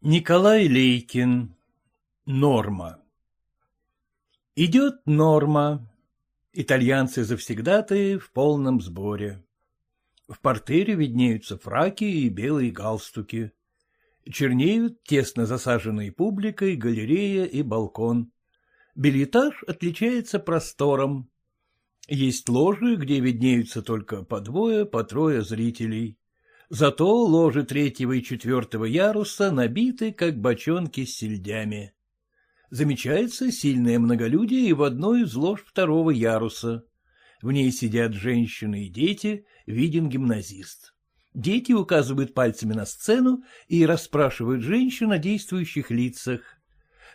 Николай Лейкин. Норма. Идет норма. Итальянцы завсегдатые в полном сборе. В портере виднеются фраки и белые галстуки. Чернеют тесно засаженные публикой галерея и балкон. Бельетаж отличается простором. Есть ложи, где виднеются только по двое, по трое зрителей. Зато ложи третьего и четвертого яруса набиты, как бочонки с сельдями. Замечается сильное многолюдие и в одной из лож второго яруса. В ней сидят женщины и дети, виден гимназист. Дети указывают пальцами на сцену и расспрашивают женщин о действующих лицах.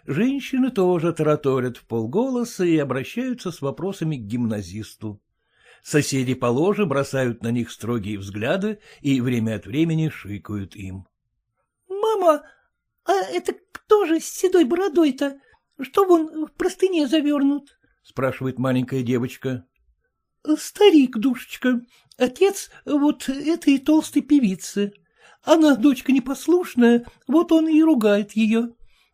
Женщины тоже тараторят в полголоса и обращаются с вопросами к гимназисту. Соседи по ложе бросают на них строгие взгляды и время от времени шикают им. — Мама, а это кто же с седой бородой-то? Что вон в простыне завернут? — спрашивает маленькая девочка. — Старик, душечка, отец вот этой толстой певицы. Она дочка непослушная, вот он и ругает ее.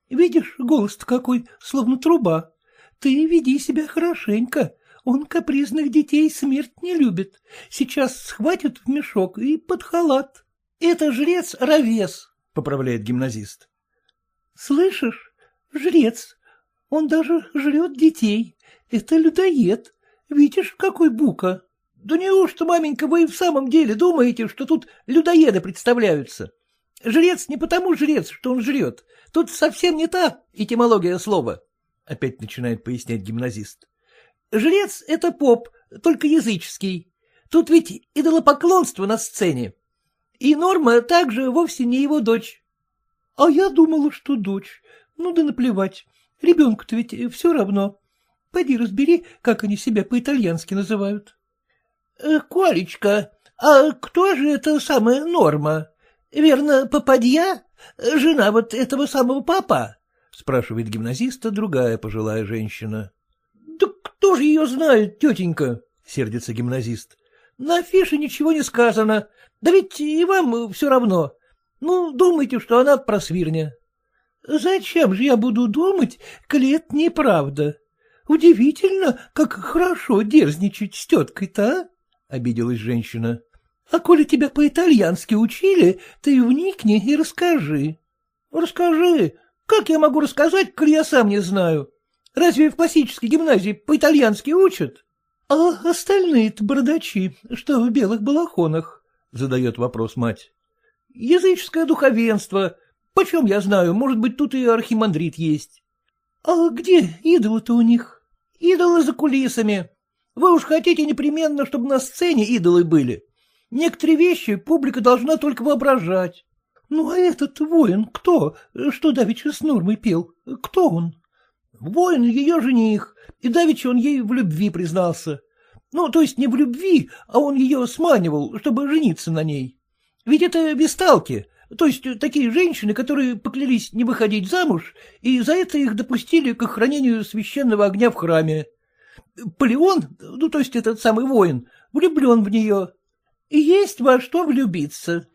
Видишь, голос-то какой, словно труба. Ты веди себя хорошенько, он капризных детей смерть не любит. Сейчас схватит в мешок и под халат. Это жрец Равес, — поправляет гимназист. Слышишь, жрец, он даже жрет детей. Это людоед. Видишь, какой бука. Да неужто, маменька, вы в самом деле думаете, что тут людоеды представляются? Жрец не потому жрец, что он жрет. Тут совсем не та этимология слова. Опять начинает пояснять гимназист. Жрец — это поп, только языческий. Тут ведь идолопоклонство на сцене. И Норма также вовсе не его дочь. — А я думала, что дочь. Ну да наплевать. Ребенку-то ведь все равно. Пойди разбери, как они себя по-итальянски называют. Э, — Колечка, а кто же это самая Норма? Верно, попадья? Жена вот этого самого папа? — спрашивает гимназиста другая пожилая женщина. — кто же ее знает, тетенька? — сердится гимназист. — На афише ничего не сказано. Да ведь и вам все равно. Ну, думайте, что она просвирня. — Зачем же я буду думать, коли это неправда? Удивительно, как хорошо дерзничать с теткой-то, а? — обиделась женщина. — А коли тебя по-итальянски учили, ты вникни и расскажи. — Расскажи. Как я могу рассказать, коли я сам не знаю? Разве в классической гимназии по-итальянски учат? — А остальные-то бардачи, что в белых балахонах? — задает вопрос мать. — Языческое духовенство. Почем я знаю, может быть, тут и архимандрит есть. — А где идолы-то у них? — Идолы за кулисами. Вы уж хотите непременно, чтобы на сцене идолы были. Некоторые вещи публика должна только воображать. — Ну, а этот воин кто, что давеча с Нормой пел, кто он? Воин ее жених, и давеча он ей в любви признался. Ну, то есть не в любви, а он ее сманивал, чтобы жениться на ней. Ведь это бесталки, то есть такие женщины, которые поклялись не выходить замуж, и за это их допустили к охранению священного огня в храме. Полеон, ну, то есть этот самый воин, влюблен в нее. И есть во что влюбиться.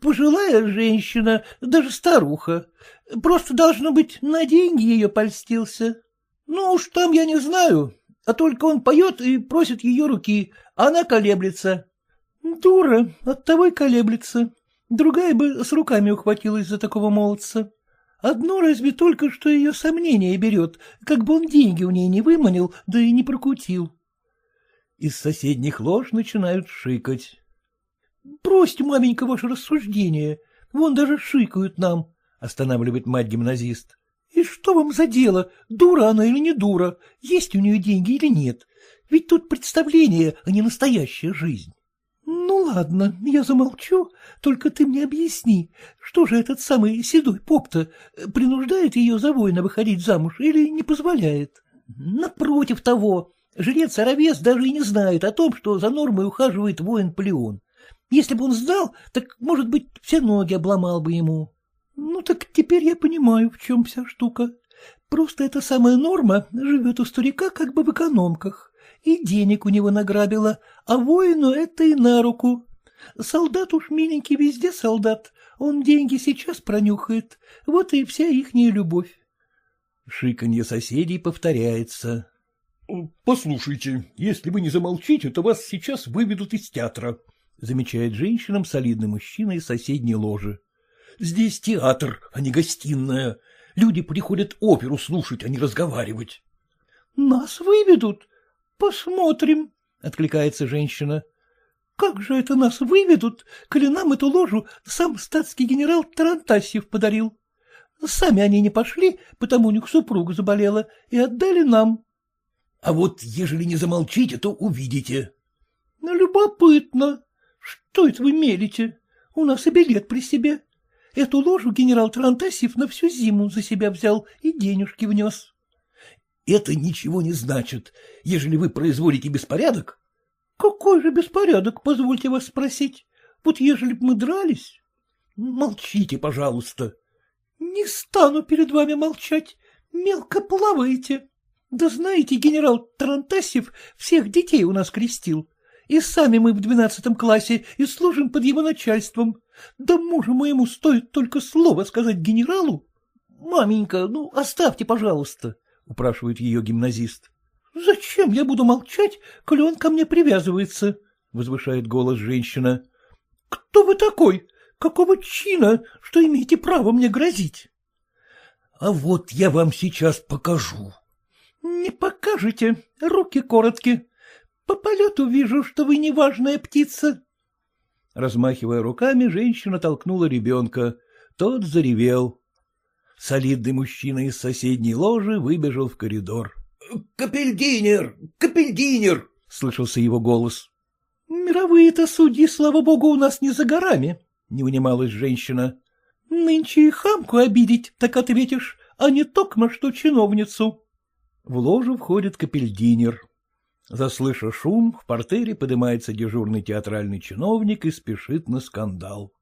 Пожилая женщина, даже старуха. Просто, должно быть, на деньги ее польстился. Ну уж там я не знаю, а только он поет и просит ее руки, а она колеблется. Дура, оттого и колеблется. Другая бы с руками ухватилась за такого молодца. Одно разве только, что ее сомнение берет, как бы он деньги у ней не выманил, да и не прокутил. Из соседних лож начинают шикать. — Бросьте, маменька, ваше рассуждение. Вон даже шикают нам, — останавливает мать-гимназист. — И что вам за дело, дура она или не дура, есть у нее деньги или нет? Ведь тут представление, а не настоящая жизнь. — Ну, ладно, я замолчу, только ты мне объясни, что же этот самый седой поп-то принуждает ее за воина выходить замуж или не позволяет? — Напротив того, жрец Аравес даже и не знает о том, что за нормой ухаживает воин Полеон. Если бы он сдал, так, может быть, все ноги обломал бы ему. Ну, так теперь я понимаю, в чем вся штука. Просто эта самая норма живет у старика как бы в экономках, и денег у него награбила, а воину это и на руку. Солдат уж миленький везде солдат, он деньги сейчас пронюхает, вот и вся ихняя любовь. Шиканье соседей повторяется. — Послушайте, если вы не замолчите, то вас сейчас выведут из театра, — замечает женщинам солидный мужчина из соседней ложи. — Здесь театр, а не гостиная. Люди приходят оперу слушать, а не разговаривать. — Нас выведут? Посмотрим, — откликается женщина. — Как же это нас выведут, коли нам эту ложу сам статский генерал Тарантасьев подарил? Сами они не пошли, потому у них супруга заболела, и отдали нам. — А вот ежели не замолчите, то увидите. — Любопытно. Что это вы мелите? У нас и билет при себе. Эту ложу генерал Тарантасьев на всю зиму за себя взял и денежки внес. — Это ничего не значит, ежели вы производите беспорядок. — Какой же беспорядок, позвольте вас спросить? Вот ежели б мы дрались... — Молчите, пожалуйста. — Не стану перед вами молчать, мелко плаваете. Да знаете, генерал Тарантасьев всех детей у нас крестил. И сами мы в двенадцатом классе и служим под его начальством. Да мужу моему стоит только слово сказать генералу. — Маменька, ну, оставьте, пожалуйста, — упрашивает ее гимназист. — Зачем я буду молчать, коли он ко мне привязывается? — возвышает голос женщина. — Кто вы такой? Какого чина, что имеете право мне грозить? — А вот я вам сейчас покажу, — Не покажете, руки короткие. По полету вижу, что вы неважная птица. Размахивая руками, женщина толкнула ребенка. Тот заревел. Солидный мужчина из соседней ложи выбежал в коридор. — Капельдинер! Капельдинер! — слышался его голос. — Мировые-то судьи, слава богу, у нас не за горами, — не унималась женщина. — Нынче и хамку обидеть, так ответишь, а не токмо что чиновницу. В ложу входит капельдинер. Заслыша шум, в портере поднимается дежурный театральный чиновник и спешит на скандал.